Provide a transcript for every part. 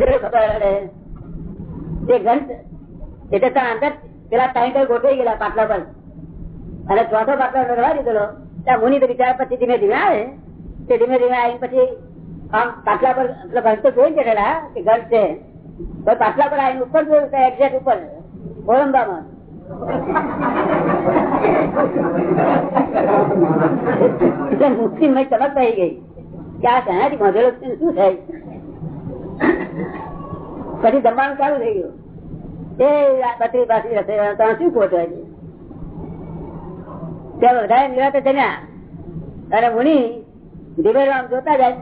એટલે અને ચોથો પાટલો રડવા દીધેલો. ત્યાં મુનિ બિચારા પછી ધીમે ધીમે આવે. તે ધીમે ધીમે આવીને પછી આમ પાટલા પર ઘંટ તો જોઈ ગયેલા કે ઘંટ છે. પાટલા પર આવીને ઉપર જોયું એક્ઝેક્ટ ઉપર. ઓળંબામાં મુસ્લિમ ચમક થઈ ગઈ. કે આ શેનાથી મધેલો શું થાય? પછી જમવાનું ચાલુ થઈ ગયું. એ બત્રી પાછી તમે શું ખોટ ત્યાં વધારે નિરાતે જમ્યા. અને મુનિ ધીમે આમ જોતા જાય.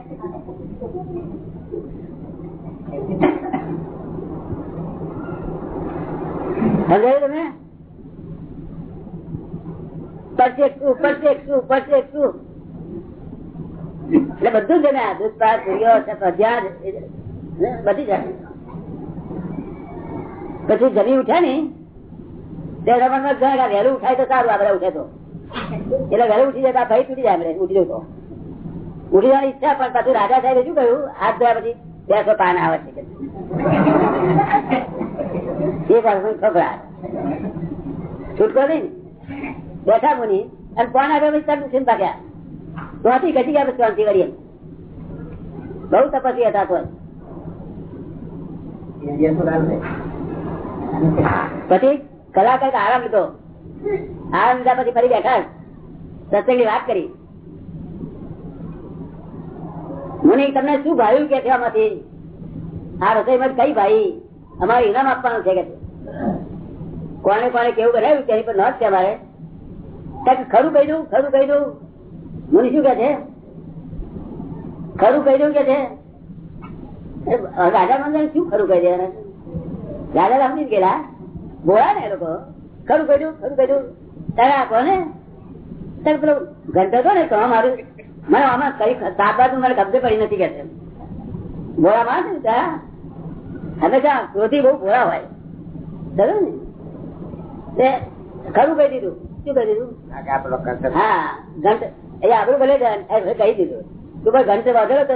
ઉપરથી એકશું ઉપરથી એકશું એટલે બધું જમ્યા. દૂધ પાક ધ્યાન બધી જાય પછી જમી ઉઠ્યા ને, તે રમણ વહેલું ઉઠાય તો સારું આપડે ઉઠે તો. એટલે વહેલું ઉઠી જતા ભાઈ તૂટી જાય ઉઠી જતો. ઉઠી જવાની ઈચ્છા, પણ પછી રાજા સાહેબ શું કહ્યું? હાથ ધોયા પછી બેસો, પાન આવે છે એક વાર ખબરાટ છૂટકો નહીં બેઠા મુનિ, અને પાન આવ્યો પછી તરત ઉઠીને ભાગ્યા. ત્યાંથી ઘટી ગયા પછી શાંતિ વળી બહુ તપસ્વી હતા તો. પછી કલાક આરામ લીધો. આરામ લીધા પછી ફરી બેઠા. સત્સંગ વાત કરી. મને, તમને શું ભાવ્યું કે આમાંથી આ રસોઈમાં કઈ ભાઈ. અમારે ઇનામ આપવાનું છે કે કોને કોને કેવું બનાવ્યું તેની પર નોંધ છે અમારે? ખરું કહી દઉં ખરું કહી દઉં મને શું કે છે? ખરું કહી દઉં કે છે? રાજા મંદિર શું ખરું કહી દે રાજા સમજી ગયેલા. બોલા ને લોકો. ખરું કહી ખરું કહ્યું. તારે આપો ને પેલો ઘંટો હતો ને તો મારું? મને આમાં કઈ તાપા મને કબજે પડી નથી કે બોલા માં ને હંમેશા ક્રોધી બહુ ભોળા હોય. ખરું ને? ખરું કહી દીધું. શું કહી દીધું? હા ઘંટ. એ આપણું ભલે કહી દીધું. તું ભાઈ ઘંટ વાગેલો તો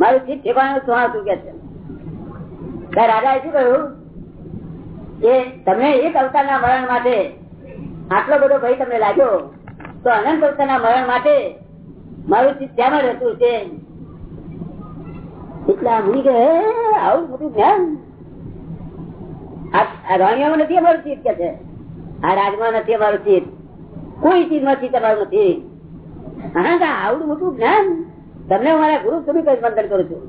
મારું ચીજ ઠેકાણું શું હતું કે રાજા એ શું કહ્યું? કે તમને એક અવતારના મરણ માટે આટલો બધો ભય તમને લાગ્યો, તો અનંત અવતારના મરણ માટે મારું ચિત્ત ત્યાં રહેતું છે એટલા મુનિ કે આવું મોટું જ્ઞાન? રાણીઓમાં નથી અમારું ચિત્ત કે છે? આ રાજમાં નથી અમારું ચિત્ત. કોઈ ચીજમાંથી તમારું નથી. આવડું મોટું જ્ઞાન? તમને હું મારા ગુરુ સ્વરૂપે વંદન કરું છું.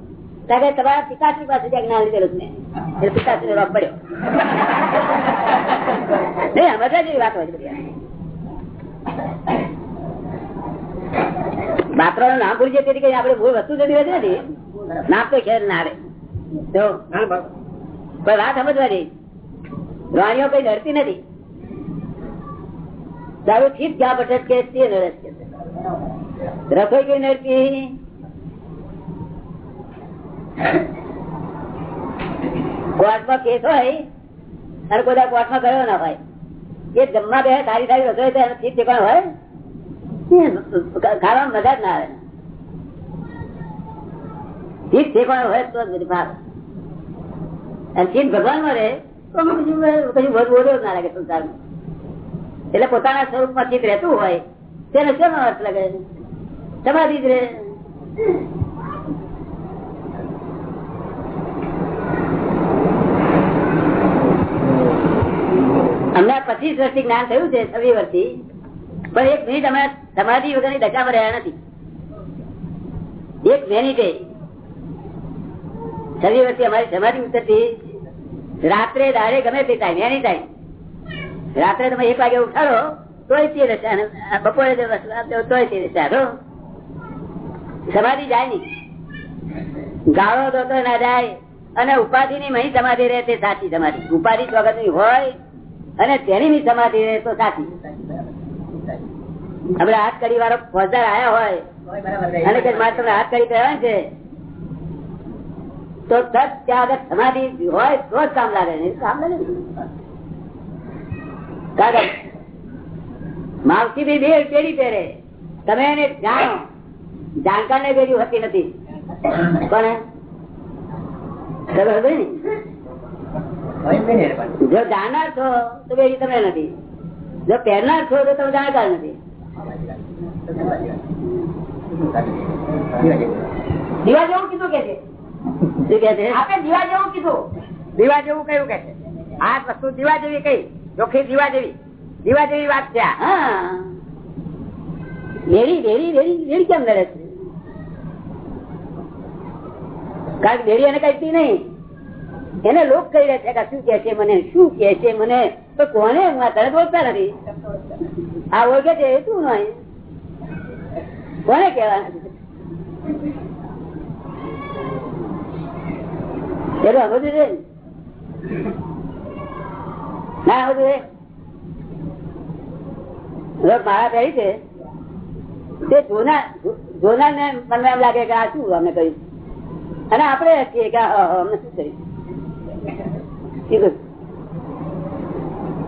કે તમારા પિતાશ્રી પાસે જ્ઞાન લીધેલું મેં એટલે પિતાશ્રી રોગ પડ્યો. નહીં સમજવા જેવી વાત હોય જતી હતી આપડે નથી નામ તો ખેર ના આવે. તો કોઈ વાત સમજવાની? રાણીઓ કઈ ડરતી નથી. તારું ઠીક જ્યાં બટક કે તે નરસ કે રસોઈ કઈ નરતી કોર્ટમાં કેસ હોય અને કોઈ કોર્ટમાં ગયો ના હોય. એ જમવા બે સારી સારી રસોઈ તો ઠીક ઠેકાણ હોય ખાવામાં મજા જ ના આવે. ભગવાનમાં રહે તો કશું બોલો ના લાગે સંસારમાં. એટલે પોતાના સ્વરૂપમાં ચીત રહેતું હોય, તેને શેનો અર્થ લાગે? સમાધિ જ રહે. અમને પચીસ વર્ષથી જ્ઞાન થયું છે છવ્વી વર્ષથી પણ એક મિનિટ અમે સમાધિ વગરની દશામાં રહ્યા નથી. એક મિનિટે છવ્વી વર્ષથી અમારી સમાધિ ઉતરતી રાત્રે દાડે ગમે તે ટાઈમ એની ટાઈમ રાત્રે તમે એક વાગે ઉઠાડો, તોય તે દશા બપોરે તોય તે દશા સમાધિ જાય નહીં. ગાળો તો ના જાય અને ઉપાધિ ની મહી સમાધિ રહે તે સાચી સમાધિ. ઉપાધિ વગરની હોય અને તેની સમાધિ તો સાચી. આપડે હાથ કરી વાળો ફોજદાર આયા હોય, અને મારે હાથ કરી કહેવાય છે, તો તત ત્યાં આગળ સમાધિ હોય તો જ કામ લાગે, નહીં કામ લાગે માવસી બી બે પેઢી પહેરે. તમે એને જાણો જાણકાર ને પેર્યું હોતી નથી. કોને? જો જાણનાર છો તો બે તમે નથી. જો પહેરનાર છો તો તમે જાણકાર નથી. દીવા જેવું કીધું કે છે? શું કે છે? આપણે દીવા જેવું કીધું. દીવા જેવું કયું કે છે? આ વસ્તુ દીવા જેવી કઈ? ચોખ્ખી દીવા જેવી. દીવા જેવી વાત છે વેરી વેરી વેરી વેરી કેમ લડે છે? કારણ કે ડેરી એને કઈ નહીં. એને લોક કહી રહ્યા છે કે શું કે છે, મને શું કે છે, મને તો કોને તને બોલતા નથી. આ ઓળખે છે એ શું નહીં કોને કેવા પેલું આ છે? ના બધું છે? લોક છે. તે જોનાર ને મને એમ લાગે કે આ શું, અમે કહ્યું અને આપણે કે અમને શું કીધું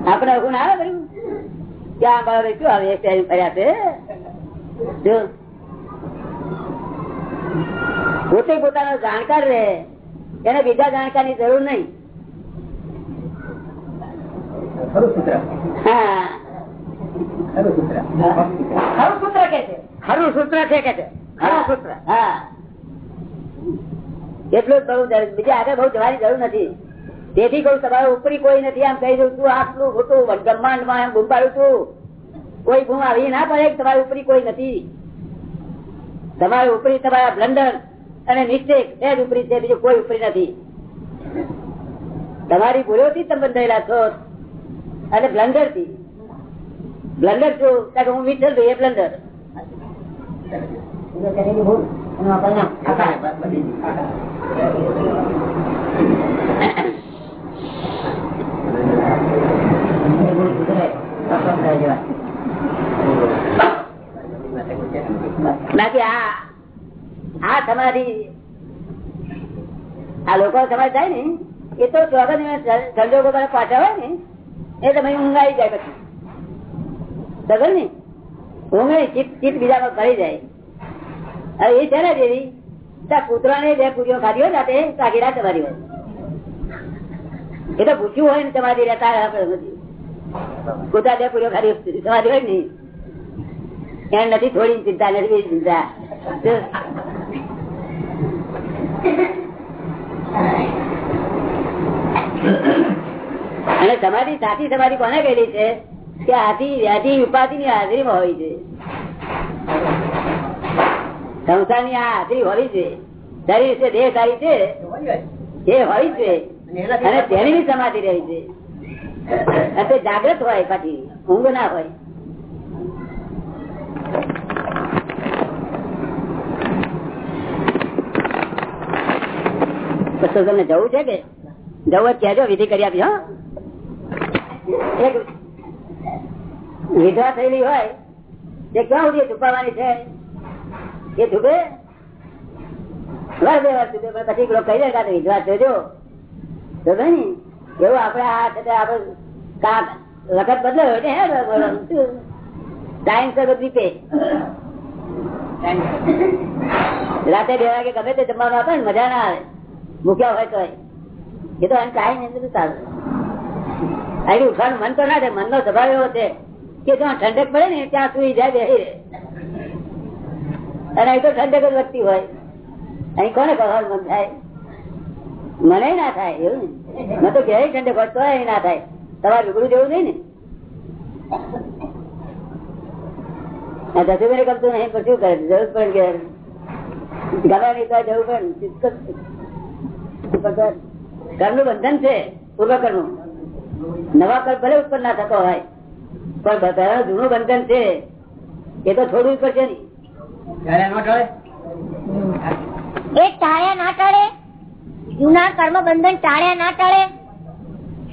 આપણે અગુણ આવે કર્યું ક્યાં બાળક શું આવે? એક ટાઈમ ફર્યા છે જો. પોતે પોતાનો જાણકાર રહે એને બીજા જાણકારની જરૂર નહીં. ખરું સૂત્ર. કે છે? ખરું સૂત્ર છે કે છે? ખરું સૂત્ર. હા. એટલું જ બહુ બીજા આગળ બહુ જવાની જરૂર નથી. તેથી કઉ તમારે ઉપરી કોઈ નથી, આમ કહી દઉં છું, આટલું ખોટું બ્રહ્માંડમાં એમ ગુંપાડું છું. કોઈ ગુમ આવી ના પડે તમારી ઉપરી કોઈ નથી? તમારી ઉપરી તમારા બ્લન્ડર અને મિસ્ટેક એ જ ઉપરી છે, બીજું કોઈ ઉપરી નથી. તમારી ભૂલોથી તમે બંધાયેલા છો અને બ્લન્ડરથી બ્લન્ડર છું, કારણ હું વિઠ્ઠલ ભાઈ એ બ્લન્ડર બાકી આ આ તમારી આ લોકો સમાજ થાય ને, એ તો ચોગન સંજોગો બધા પાછા હોય ને, એ તમે ઊંઘાઈ જાય પછી. સગર ને? ઊંઘ ચીટ ચીટ બીજામાં ભરી જાય. હવે એ છે ને દેવી કૂતરા ને બે પૂરીઓ ખાધી હોય આખી રાત તમારી હોય. એ તો પૂછ્યું હોય ને તમારી રહેતા આપણે નથી થોડી ચિંતા, નથી ચિંતા. અને તમારી સાચી તમારી કોને કહેલી છે? કે આથી, વ્યાધિ ઉપાધિ ની હાજરીમાં હોય છે. સંસારની આ હાજરી હોય છે. શરીર છે, દેહ સારી છે. એ હોય છે. અને તેની સમાધિ રહી છે. તે જાગ્રત હોય પાછી, ઊંઘ ના હોય. તો તમને જવું છે કે? જવું કહેજો, વિધિ કરી આપી હા. વિધવા થયેલી હોય, તે ક્યાં સુધી છુપાવવાની છે? એ છુપે? વર્ષ બે વાર છુપે પછી કહી દે વિધવા જોજો ને એવું આપડે આ છે આપડે કામ વખત બદલાયો એટલે હે ટાઈમ સર રીતે રાતે બે વાગે ગમે તે જમવાનું આપે ને મજા ના આવે. મૂક્યા હોય તો એ તો એમ ટાઈમ એમ બધું સારું અહીં ઉઠવાનું મન તો ના થાય, મનનો સ્વભાવ એવો છે કે જો ઠંડક પડે ને ત્યાં સુઈ જાય, બેસી અને અહીં તો ઠંડક જ વધતી હોય. અહીં કોને કહેવાનું મન થાય? મને ના થાય એવું ને? મેં તો ઘેર ઠંડક હોય ના થાય. તમારે રૂબરૂ જેવું નહીં ને? દસુભાઈ ગમતું નહીં પણ શું કરે? જરૂર પડે ઘેર ગમે તો જવું પણ કર્મનું બંધન છે પૂર્વ કર્મ નવા કર્મ ભલે ઉત્પન્ન ના થતો હોય પણ બધાનું જૂનું બંધન છે એ તો છોડવું પડશે નહીં એ ટાળ્યા ના ટળે? જૂના કર્મ બંધન ટાળ્યા ના ટાળે?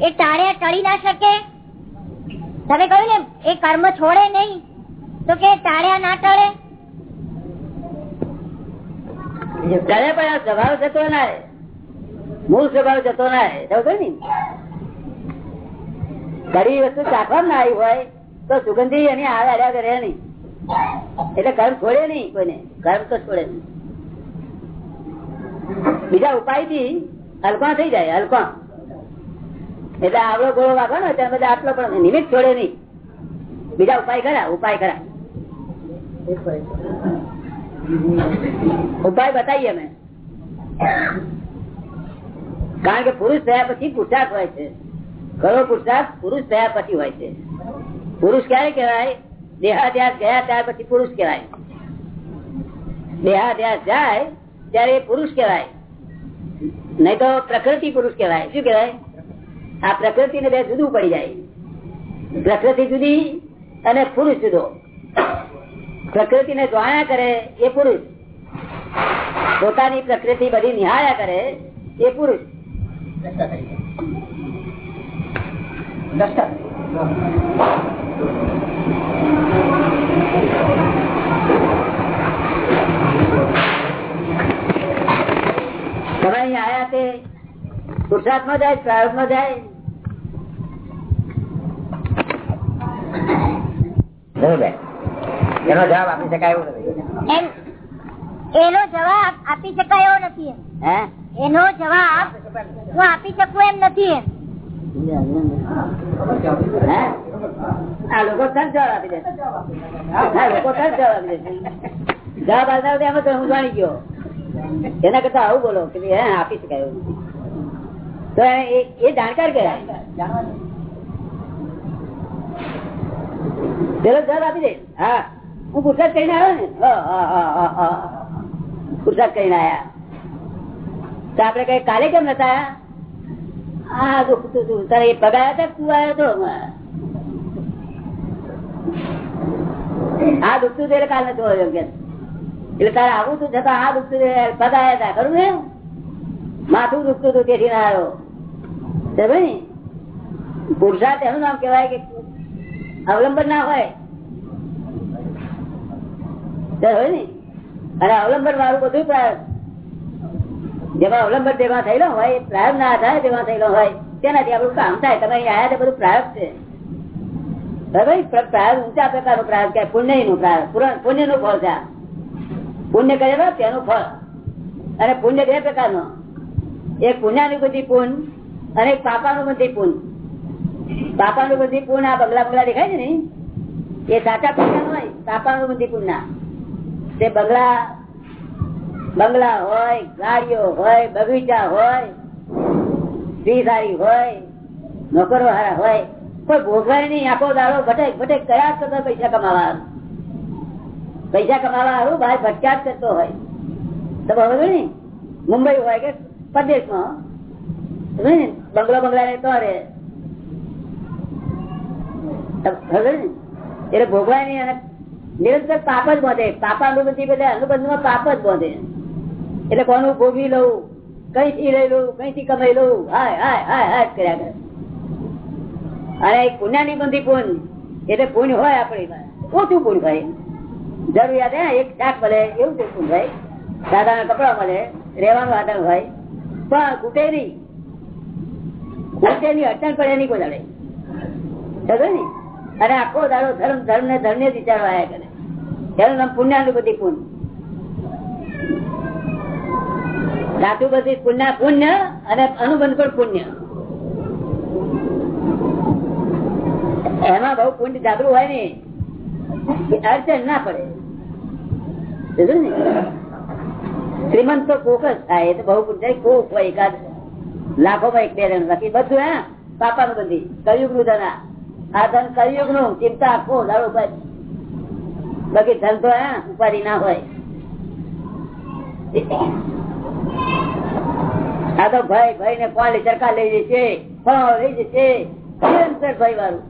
એ ટાળ્યા ટળી ના શકે? તમે કહ્યું ને, એ કર્મ છોડે નહીં, તો કે ટાળ્યા ના ટળે? સ્વભાવ જતો ના મૂળ સ્વભાવ જતો ના સમજો વસ્તુ ચાખવામાં ના આવી હોય, તો સુગંધી એની આવે અડ્યા કરે નહીં. એટલે કર્મ છોડે નહીં કોઈને. કર્મ તો છોડે નહીં. બીજા ઉપાયથી હલકા થઈ જાય હલકા એટલે આવડો ગોળો વાગો ને ત્યાં બધા આટલો પણ નિમિત્ત છોડે નહીં. બીજા ઉપાય ખરા ઉપાય ખરા. ઉપાય બતાવીએ અમે. કારણ કે પુરુષ થયા પછી પુરુષાર્થ હોય છે. ખરો પુરુષાર્થ પુરુષ થયા પછી હોય છે. પુરુષ ક્યારે કહેવાય? દેહાધ્યાસ ગયા ત્યાર પછી પુરુષ કહેવાય. દેહાધ્યાસ જાય ત્યારે પુરુષ કહેવાય. નહીં તો પ્રકૃતિ પુરુષ કેવાય શું કેવાય આ પ્રકૃતિ ને બે જુદું પડી જાય. પ્રકૃતિ જુદી અને પુરુષ જુદો. પ્રકૃતિ ને જોયા કરે એ પુરુષ. પોતાની પ્રકૃતિ બધી નિહાળ્યા કરે એ પુરુષ. તમે પુરુષાર્થમાં જાય પ્રાર્થમાં જાય એનો જવાબ આપી શકાય એવું નથી. એનો જવાબ આપી શકાય એવો નથી એનો જવાબ હું આપી શકું એમ નથી લોકો જવાબ આપી દે. લોકો જવાબ આપી દે. જવાબ આપતા એમ હું જાણી ગયો. એના કરતા આવું બોલો કે હે આપી શકાય એવું નથી. તો એ- જાણકાર કહેવાય. પેલો જવાબ આપી દે. હા. હું પુરસાદ કરીને આવ્યો ને? હા, હા, હા, હા, હા. પુરસાદ કરીને આયા. તો આપડે કઈ કાલે કેમ નતા હા તારે એ પગાર હતા તું આવ્યો હતો હા દુખતું એટલે કાલ નતું આવ્યો કે. એટલે તારે આવું તું છતાં આ દુખતું પગાયા હતા. ખરું ને? માથું દુખતું હતું તેથી ના આવ્યો. તો પુરુષાર્થ એનું નામ કેવાય કે અવલંબન ના હોય. ને? અને અવલંબન વાળું બધું પ્રાર્થ જેમાં અવલંબન જેમાં થયેલો હોય એ ના થાય તેમાં થયેલો હોય, તેનાથી આપણું કામ થાય. તમે અહીં આયા તે બધું પ્રારંભ છે. બરાબર? ઊંચા પ્રકાર પ્રકારનું પ્રારંભ કે પુણ્યનું પ્રારંભ. પુણ્યનું ફળ છે પુણ્ય કહેવાય તેનું ફળ. અને પુણ્ય બે પ્રકાર પ્રકારનો. એક પુણ્યાનુભૂતિ પુણ્ય અને એક પાપાનુબંધી પુણ્ય પાપાનુબંધી પૂન. આ બંગલા બંગલા દેખાય છે ને? એ સાચા પુણ્ય હોય પાપાનુબંધી ના તે બંગલા બંગલા હોય, ગાડીઓ હોય, બગીચા હોય સ્ત્રીધારી હોય નોકરો હારા હોય, કોઈ ભોગવાય નહીં, આખો દાડો ભટેક ભટેક કયા કરતો પૈસા કમાવા પૈસા કમાવા હારું ભાઈ ભટક્યા જ કરતો હોય. તો બરોબર ને? મુંબઈ હોય કે પરદેશમાં? બંગલો બંગલા રહેતો રે એટલે ભોગવાય નહીં અને નિરંતર પાપ જ બોધે. પાપા અનુબંધી બધા અનુબંધમાં પાપ જ બોધે. એટલે કોનું ભોગવી લઉં? કઈ થી લઈ લઉં? કઈ થી કમાઈ લઉં? કર્યા કરે. અને પુણ્ય પુણ્યાની બંધી પુણ્ય, એટલે પુણ્ય હોય આપણી. ઓછું પુણ્ય ભાઈ જરૂરિયાત હે, એક શાક મળે, એવું છે પુણ્ય ભાઈ ના કપડા મળે, રહેવાનું આધાર હોય. પણ ખૂટે નહીં. ખૂટે ની અડચણ પડે નહીં કોઈ દાડે સમજ્યો ને? અને આખો દાડો ધર્મ ધર્મ ને ધર્મ ને જ વિચારો આયા કરે. એનું નામ પુણ્યાનું બધી પુણ્ય. ધાતુ બધી પુણ્ય પુણ્ય અને અનુબંધ પણ પુણ્ય. એમાં બહુ પુણ્ય જાગૃત હોય ને અડચણ ના પડે. શ્રીમંત તો કોક જ થાય તો બહુ પુણ્ય. કોક હોય એકાદ. લાખો માં એક બે જણ બાકી બધું હે પાપા નું બધી. કયુગનું ધન આ. ધન કયુગનું ચિંતા આપો દાડો ભાઈ બાકી ધન તો હે ઉપાધિ ના હોય. આ તો ભાઈ ભાઈ ને પાણી ચરકા લઈ જશે. ફળ ભાઈ વાળું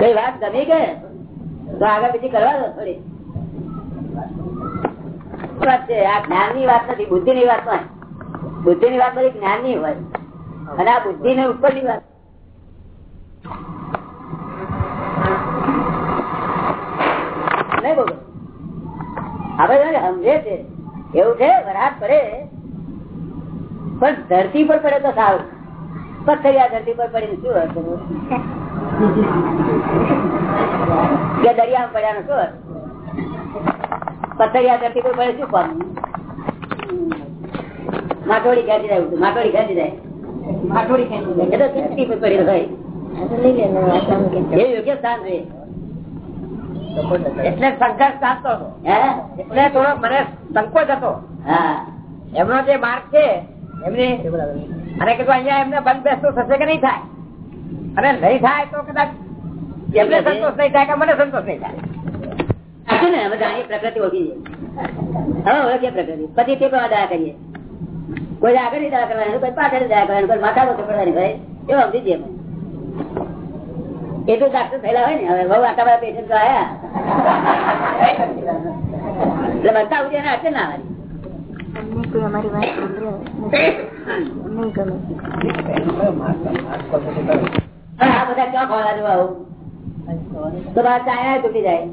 કઈ વાત ગમી કે? તો આગળ બીજી કરવા દો થોડી. વાત છે. આ જ્ઞાનની વાત નથી બુદ્ધિ ની વાત હોય. બુદ્ધિ ની વાત બધી જ્ઞાનની હોય. અને આ બુદ્ધિ ને ઉપરની વાત. નહીં બોલો. આપડે સમજે છે એવું છે વરાત પડે પણ ધરતી પર પડે તો સારું. પથ્થરિયા ધરતી પર પડીને શું હતું કે દરિયામાં પડ્યા નું શું હતું? પથરિયા ધરતી પર પડે શું પામ માટોડી ખેંચી જાય માટોડી ખેંચી જાય. માથોડી ખેંચી લે. એ તો ધરતી પર પડી હોય. એ યોગ્ય સ્થાન છે. એટલે સંઘર્ષ હતો. એટલે થોડો મને સંકોચ હતો. હા. એમનો જે માર્ગ છે એમની અને કીધું અહીંયા એમને બંધ બેસતું થશે કે નહીં થાય? અને નહીં થાય તો કદાચ એમને સંતોષ નહીં થાય કે મને સંતોષ નહીં થાય. સાચું ને અમે જાણીએ પ્રકૃતિ ઓળખી હવે ઓળખીએ પ્રકૃતિ. પછી તે પ્રમાણે દયા કરીએ. કોઈ આગળ દયા કરવાની કોઈ પાછળ દયા કરવાની કોઈ માથા પર પડવાની ભાઈ. એવું સમજી જઈએ એ તો ડાક્ટર થયેલા હોય ને હવે બહુ આટલા બધા પેશન્ટ આવ્યા એટલે બધા ઉઠી એને અડચણ ના આવવાની અમારી વાત નહીં ગમે. આ બધા ક્યાં ખોલા જોવા આવું? તો બાર ચાયા તૂટી જાય.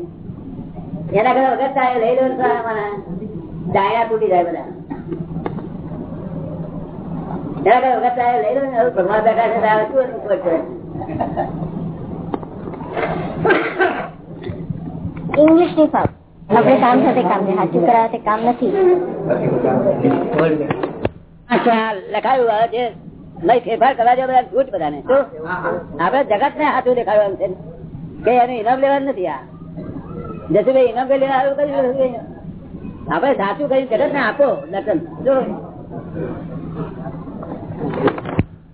એના કરતા વગર ચાય લઈ લો ને તૂટી જાય બધા. એના કરતા વગર ચાય લઈ લો ને ભગવાન બેઠા છે તારે શું એનું છે? ઇંગ્લિશ નહીં ફાવ આપણે કામ સાથે કામ છે સાચું કરાવે કામ નથી. લખાયું જે લઈ ફેરફાર કરવા જેવા બધા બધાને. આપડે જગત ને હાથું દેખાડવાનું છે કે એનું ઇનામ લેવાનું નથી આ. જસુભાઈ એના પેલી? આપડે સાચું કઈ જગત ને આપો લટન જો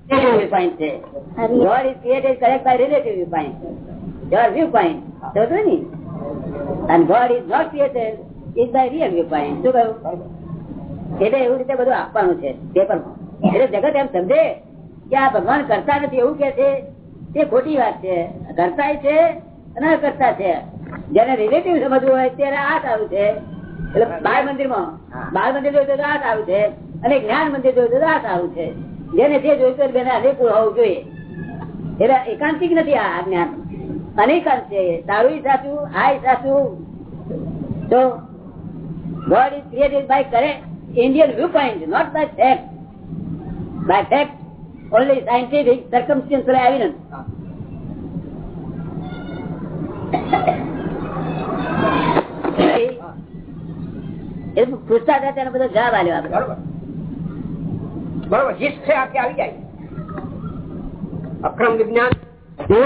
Relative છે God is created correct by relative viewpoint. Your viewpoint. સમજો ને? And God is not created is by real viewpoint. શું કહ્યું? એટલે એવું રીતે બધું આપવાનું છે પેપરમાં એટલે જગત એમ સમજે કે આ ભગવાન કરતા નથી એવું કે છે તે ખોટી વાત છે કરતા છે અને કરતા છે જેને રિલેટિવ સમજવું હોય ત્યારે આ સારું છે. એટલે બાળ મંદિરમાં બાળ મંદિર જોયું તો આ સારું છે. અને જ્ઞાન મંદિર જોયું તો આ સારું છે. જેને જે જોયું બેને અનુકૂળ હોવું જોઈએ. એટલે એકાંતિક નથી આ જ્ઞાન. અનેકાંત છે સારું સાચું આ સાચું. તો God is created by correct Indian viewpoint, not by fact. By fact, only scientific, circumstantial evidence. એ પૂછતા હતા તેનો બધો જવાબ આવ્યો આપણે બરોબર. બરોબર. છે આખી આવી જાય. અક્રમ વિજ્ઞાન.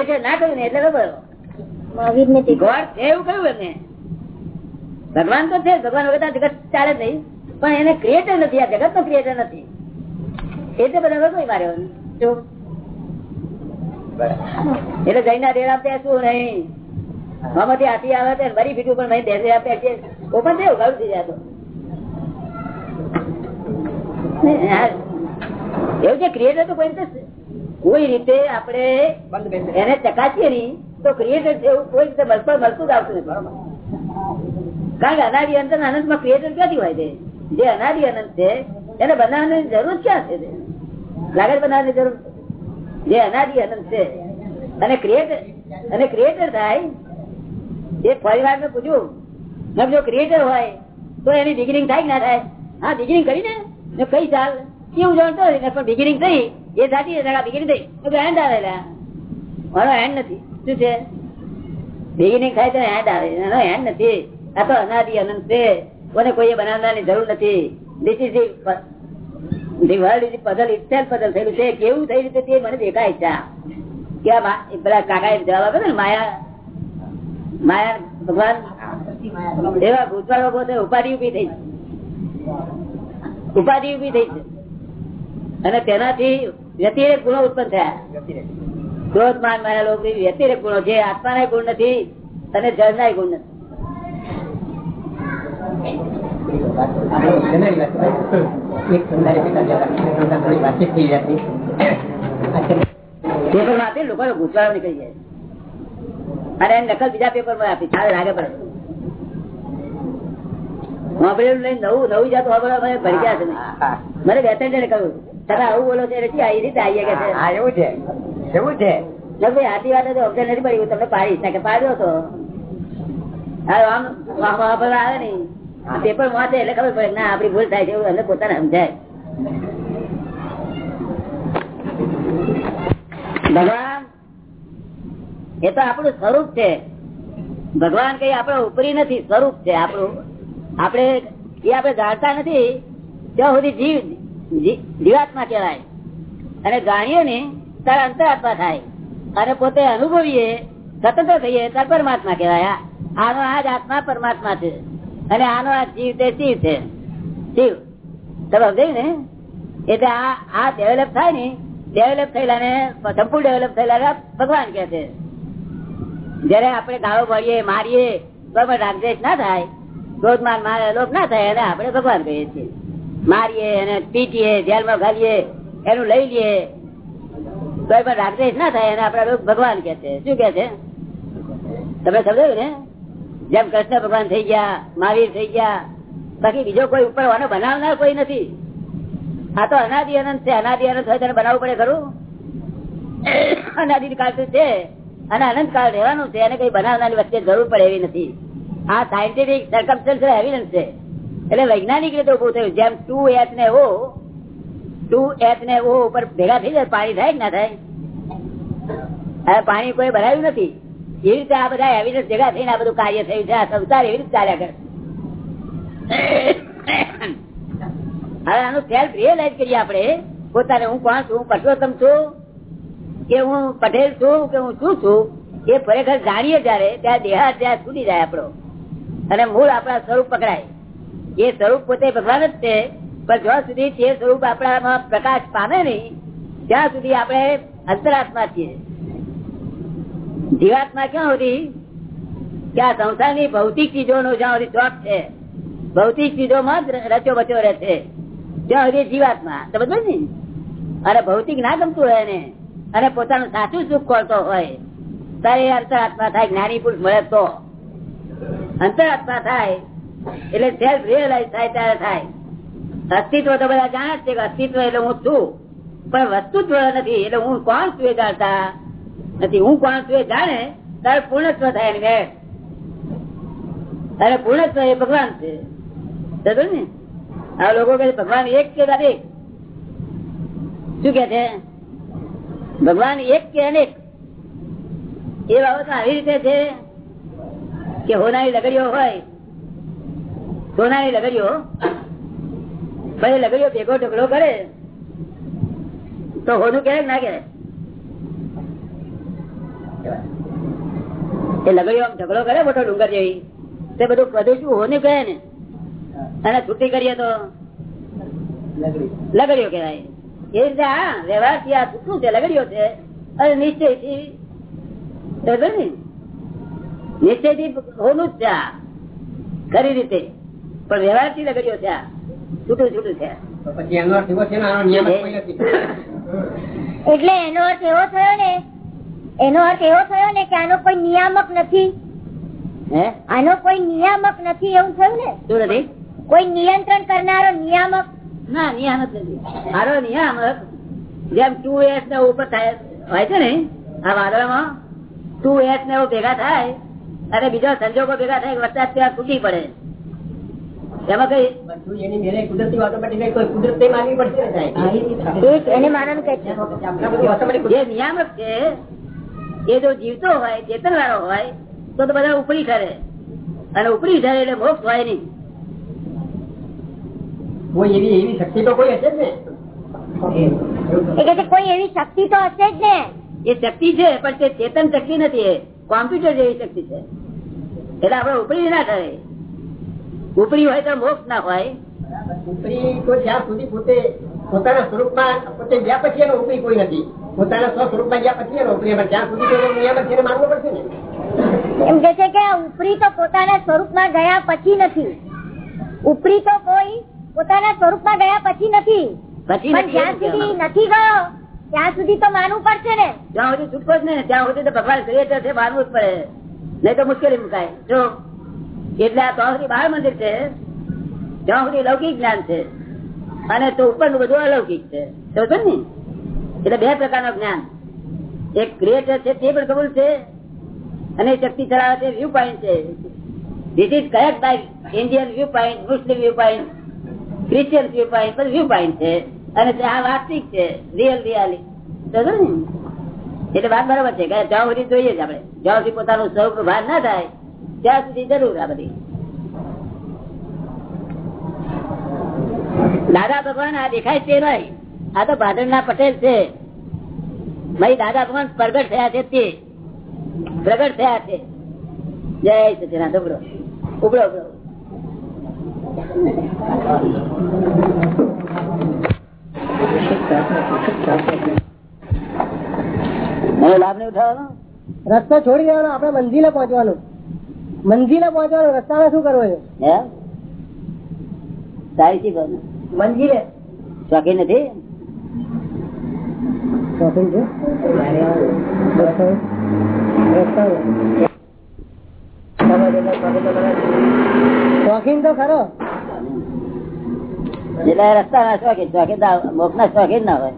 છે ના કહ્યું ને એટલે ખબર એવું કહ્યું એમને. ભગવાન તો છે ભગવાન વગર જગત ચાલે જ નહીં. પણ એને ક્રિએટર નથી આ જગત નો ક્રિએટર નથી એટલે બધા કોઈ માર્યો જઈ ના ડેર આપતા શું નહીં? મામાથી હાથી આવે મરી ફીટું પણ નહીં બેસે આપે છે. ઓપન થયું ગયું થઈ જતો એવું છે ક્રિએટર તો કોઈ રીતે કોઈ રીતે આપણે એને ચકાસીએ નહીં તો ક્રિએટર છે એવું કોઈ રીતે મળતું મળતું જ આવતું નથી કારણ કે અનાદિ અંત અનંતમાં ક્રિએટર ક્યાંથી હોય છે? જે અનાદિ અનંત છે એને બનાવવાની જરૂર ક્યાં છે? લાગત બનાવવાની જરૂર? જે અનાદિ અનંત છે અને ક્રિએટર અને ક્રિએટર થાય એ પરિવાર ને પૂછ્યું મેં જો ક્રિએટર હોય તો એની બિગિનિંગ થાય કે ના થાય? હા બિગિનિંગ કરી ને કઈ ચાલ? એવું જાણતો હોય પણ બિગિનિંગ થઈ. એ સાચી છે બિગિનિંગ થઈ. એન્ડ આવે મારો એન્ડ નથી. શું છે? બિગિનિંગ થાય તો એન્ડ આવે. એનો એન્ડ નથી. આ તો અનાદિ અનંત છે. કોને કોઈએ બનાવવાની જરૂર નથી. This is the world is puzzle itself puzzle થયેલું છે. કેવું થઈ રીતે તે મને દેખાય છે. કે પેલા કાકા એ જવાબ આપ્યો ને માયા માયા ભગવાન એવા ભૂતવાળ લોકો ઉપાધિ ઊભી થઈ. ઉપાધિ ઊભી થઈ છે. અને તેનાથી વ્યતિરેક ગુણો ઉત્પન્ન થયા. ક્રોધ માન માયા લોકો વ્યતિરેક ગુણો. જે આત્માના ગુણ નથી અને જળના ગુણ નથી. પેપરમાં આપી લોકો ગુસ્સાળો નીકળી જાય. અને નકલ બીજા પેપરમાં આપી. ચાલે લાગે પડે. વાપરેલું લઈને નવું નવું જાતું વાપરવા મને ભરી ગયા છે મને બે ત્રણ જણે કહ્યું તમે આવું બોલો છો એટલે આ રીતે આવીએ કે છે. એવું છે. એવું છે. ભાઈ હાથી વાત તો અમને નથી પડી તમને પાડી શકે પાડ્યો તો. આમ વાહ વાહ પર આવે નહીં વાંચે એટલે ખબર પડે ના આપડી ભૂલ થાય છે એવું અમને પોતાને સમજાય. ભગવાન એ તો આપણું સ્વરૂપ છે. ભગવાન કઈ આપડે ઉપરી નથી સ્વરૂપ છે આપણું. આપણે, એ આપણે જાણતા નથી, ત્યાં સુધી જીવ જીવાત્મા કહેવાય. અને જાણીએ ને ત્યારે અંતરાત્મા થાય. અને પોતે અનુભવીએ, સ્વતંત્ર થઈએ ત્યારે પરમાત્મા કહેવાય. આનો આ જ આત્મા પરમાત્મા છે. અને આનો આ જીવ તે શિવ છે. શિવ. તમે સમજાયું ને? એટલે આ આ ડેવલપ થાય ને ડેવલપ થયેલા ને, સંપૂર્ણ ડેવલપ થયેલા ભગવાન કે છે. જયારે આપણે ગાળો ભરીએ, મારીએ, તો રાગદેશ ના થાય. ક્રોધમાન મારે લોભ ના થાય એને આપણે ભગવાન કહીએ છીએ. મારીએ એને પીટીએ, જેલમાં ઘાલીએ, એનું લઈ લઈએ તો પણ રાગદ્વેષ ના થાય એને આપડા લોકો ભગવાન કે છે. શું કે છે? તમે સમજાયું ને? જેમ કૃષ્ણ ભગવાન થઈ ગયા, મહાવીર થઈ ગયા, બાકી બીજો કોઈ ઉપર આનો બનાવનાર કોઈ નથી. આ તો અનાદિ અનંત છે. અનાદિ અનંત હોય તેને બનાવવું પડે ખરું? અનાદિ કાળ છે. અને અનંત કાળ રહેવાનું છે. એને કઈ બનાવનારી વચ્ચે જરૂર પડે એવી નથી. આ સાયન્ટિફિક એવિડન્સ છે. એટલે વૈજ્ઞાનિક રીતે ઉભું થયું. જેમ ટુ એચ ને ઓ ટુ એચ ને ઓ ઉપર ભેગા થઈ જાય, પાણી થાય ના થાય? પાણી કોઈ ભરાયું નથી. એવી રીતે આ બધા એવિડન્સ ભેગા થઈને આ બધું કાર્ય થયું છે. આ સંસાર એવી રીતે ચાલ્યા કરે હવે આનું સેલ્ફ રિયલાઇઝ કરીએ આપણે. પોતાને હું કોણ છું? પરસોત્તમ છું? કે હું પટેલ છું? કે હું શું છું? એ ખરેખર જાણીએ ત્યારે ત્યાં દેહા ત્યાં છૂટી જાય આપણો. અને મૂળ આપણા સ્વરૂપ પકડાય. એ સ્વરૂપ પોતે ભગવાન જ છે, પણ જ્યાં સુધી તે સ્વરૂપ આપણામાં પ્રકાશ પામે નહીં, ત્યાં સુધી આપણે અંતરાત્મા છીએ. જીવાત્મા ક્યાં સુધી? કે આ સંસારની ભૌતિક ચીજોનો જ્યાં સુધી શોખ છે, ભૌતિક ચીજોમાં જ રચો બચો રહે છે. ત્યાં સુધી જીવાત્મા સમજ ને? અને ભૌતિક ના ગમતું હોય ને અને પોતાનું સાચું સુખ ખોલતો હોય, ત્યારે અંતરાત્મા થાય, જ્ઞાની પુરુષ મળે તો. અંતરાત્મા થાય એટલે સેલ્ફ રિયલાઈઝ થાય ત્યારે થાય. અસ્તિત્વ તો બધા જાણે છે કે અસ્તિત્વ એટલે હું છું. પણ વસ્તુત્વ નથી એટલે હું કોણ છું જાણતા નથી. હું કોણ છું જાણે તારે પૂર્ણત્વ થાય એની અને પૂર્ણત્વ એ ભગવાન છે. સમજો ને? આ લોકો છે, ભગવાન એક કે દરેક શું કે છે? ભગવાન એક કે અનેક? એ બાબત આવી રીતે છે. કે હોનારી લગડીઓ હોય. સોનાની લગડીઓ? પછી લગડીઓ ભેગો ઢગલો કરે, તો હોનું કે ના કે લગડીઓ આમ ઢગલો કરે, મોટો ડુંગર જેવી. તે બધું બધું શું હોનું કહે ને. અને છૂટી કરીએ તો? લગડીઓ કહેવાય. એ રીતે હા વ્યવહારથી આ છે, લગડીઓ છે. અને નિશ્ચયથી નિશ્ચયથી હોનું જ છે આ. ખરી રીતે. પણ વ્યવહારથી લગડ્યો છે આ. છૂટું છૂટું છે. તો પછી એનો અર્થ એવો છે ને આનો કોઈ એટલે એનો અર્થ એવો થયો ને એનો અર્થ એવો થયો ને કે આનો કોઈ નિયામક નથી. આનો કોઈ નિયામક નથી એવું થયું ને? શું નથી? કોઈ નિયંત્રણ કરનારો નિયામક. ના નિયામક નથી. મારો નિયામક જેમ ટુ એસ ને ઉપર થાય હોય છે ને આ વાદળમાં ટુ એસ ને એવું ભેગા થાય અને બીજા સંજોગો ભેગા થાય વરસાદ ત્યાં તૂટી પડે. એમાં કઈ એની કુદરતી automatic કોઈ કુદરત માનવી પડશે ને સાહેબ. એ જ એને માનવાનું કે છે. આપણા બધું automatic જે નિયામક છે એ જો જીવતો હોય ચેતન વાળો હોય તો તો બધા ઉપરી ઠરે. અને ઉપરી ઠરે એટલે મોક્ષ હોય નહીં. કોઈ એવી એવી શક્તિ તો કોઈ હશે જ ને? કોઈ એવી શક્તિ તો હશે જ ને? એ શક્તિ છે પણ તે ચેતન શક્તિ નથી કોમ્પ્યુટર જેવી શક્તિ છે. એટલે આપડે ઉપરી ના કરે. ઉપરી હોય તો મોક્ષ ના હોય. ઉપરી તો જ્યાં સુધી પોતે પોતાના સ્વરૂપમાં પોતે ગયા પછી એનો ઉપરી કોઈ નથી. પોતાના સ્વ સ્વરૂપમાં ગયા પછી એનો ઉપરી ત્યાં સુધી છે એને પડશે ને? એમ કે છે કે ઉપરી તો પોતાના સ્વરૂપમાં ગયા પછી નથી. ઉપરી તો કોઈ પોતાના સ્વરૂપમાં ગયા પછી નથી. પછી પણ નથી જ્યાં સુધી નથી ગયો ત્યાં સુધી તો માનવું પડશે ને? જ્યાં સુધી છૂટકો જ નહીં ત્યાં સુધી તો ભગવાન ક્રિએટર છે માનવું જ પડે. નહીં તો મુશ્કેલી મુકાય. જો એટલે આ ત્રણ બાર મંદિર છે ત્યાં સુધી લૌકિક જ્ઞાન છે, અને તો ઉપરનું બધું અલૌકિક છે. સમજો ને? એટલે બે પ્રકારનું જ્ઞાન. એક ક્રિએટર છે તે પણ કબૂલ છે, અને શક્તિ ચલાવે છે વ્યૂ પોઈન્ટ છે. This is correct by Indian view point Muslim view point Christian view point view point છે. અને આ વાસ્તવિક છે રિયલ રિયાલી સમજો ને? એટલે વાત બરાબર છે. કે જ્યાં સુધી જોઈએ જ આપણે. જ્યાં સુધી પોતાનું સ્વરૂપ ભાન ના થાય, ત્યાં સુધી જરૂર આ બધી. દાદા ભગવાન આ દેખાય છે નહીં. આ તો ભાદર પટેલ છે. ભાઈ દાદા ભગવાન પ્રગટ થયા છે તે. પ્રગટ થયા છે. જય સચિનાથ ઉપડો ઉપડો ઉપડો એનો લાભ નહીં ઉઠાવવાનો? રસ્તો છોડી દેવાનો આપડે મંદિરે પહોંચવાનું. મંદિરે પહોંચવાનું રસ્તામાં શું કરવું છે? હે? સારી શી ભાવના? મંજિલે શોખીન નથી? શોપિંગ છે? શોખીન તો ખરો. એટલે રસ્તા ના શોખીન. શોખીન મોક્ષ ના શોખીન ના હોય.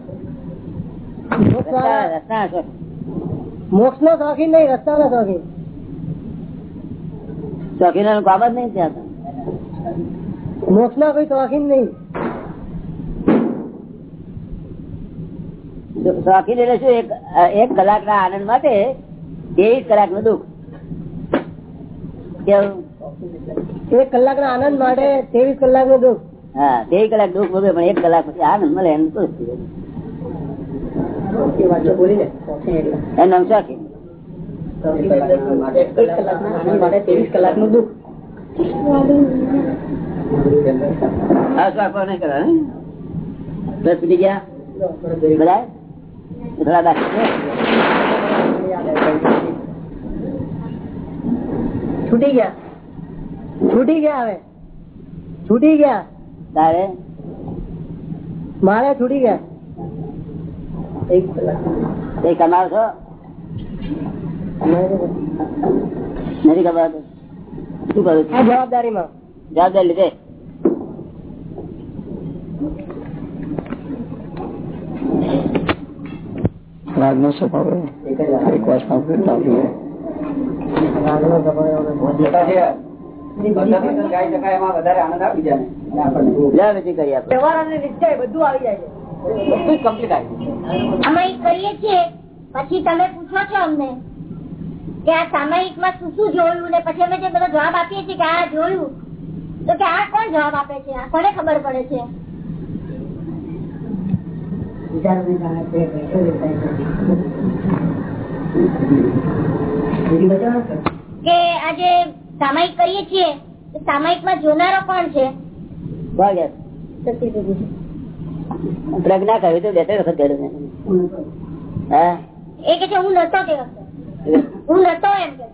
રસ્તા રસ્તા ના શોખીન. મોક્ષ નો શોખીન નહીં રસ્તા નો શોખીન. શોખીનો નું કામ જ નહીં ત્યાં મોક્ષ નો કોઈ શોખીન નહીં. શોખીન એટલે શું? એક એક કલાક ના આનંદ માટે ત્રેવીસ કલાકનું દુઃખ. કેવું? એક કલાક ના આનંદ માટે ત્રેવીસ કલાકનું દુઃખ. હા ત્રેવીસ કલાક દુઃખ ભોગવે પણ એક કલાક પછી આનંદ મળે એમ તો એનું ત્રેવીસ કલાકનું દુઃખ. હા શોખ પણ નહીં કરવા? દસ સુધી ગયા? બધા થોડા બાકી છૂટી ગયા. છૂટી ગયા હવે. છૂટી ગયા. તારે? મારે છૂટી ગયા. એક કઈ કમાવ છો? નથી કમાવતો શું કરું જવાબદારીમાં. જવાબદારી લીધે. રાગનો સ્વભાવ એક વર્ષમાં ફેરતા હોય. લે બીજી કરી આપણે વ્યવહાર અને નિશ્ચય બધું આવી જાય છે. સામાયિક કરીએ છીએ. પછી તમે પૂછો છો અમને કે આ સામાયિકમાં શું શું જોયું ને પછી અમે જે બધો જવાબ આપીએ છીએ કે આ જોયું તો કે આ કોણ જવાબ આપે છે? આ કોને ખબર પડે છે? કે આજે સામાયિક કરીએ છીએ સામાયિકમાં જોનારો કોણ છે? પ્રજ્ઞા કહ્યું તો બે ત્રણ વખત કર્યું હા? એ કે હું નતો તે હું નતો એમ કે.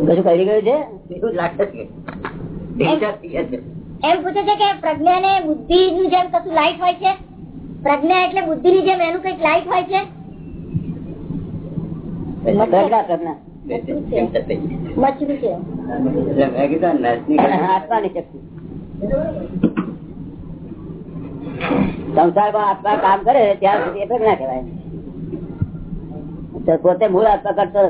કશું કરી ગયું છે? એમ પૂછે છે કે પ્રજ્ઞા ને બુદ્ધિ નું જેમ કશું લાઈટ હોય છે? પ્રજ્ઞા એટલે બુદ્ધિ ની જેમ એનું કંઈક લાઈટ હોય છે? પ્રજ્ઞા પ્રજ્ઞા. સંસારમાં આત્મા કામ કરે ત્યાં સુધી પ્રજ્ઞા કહેવાય પોતે મૂળ આત્મા કરતો.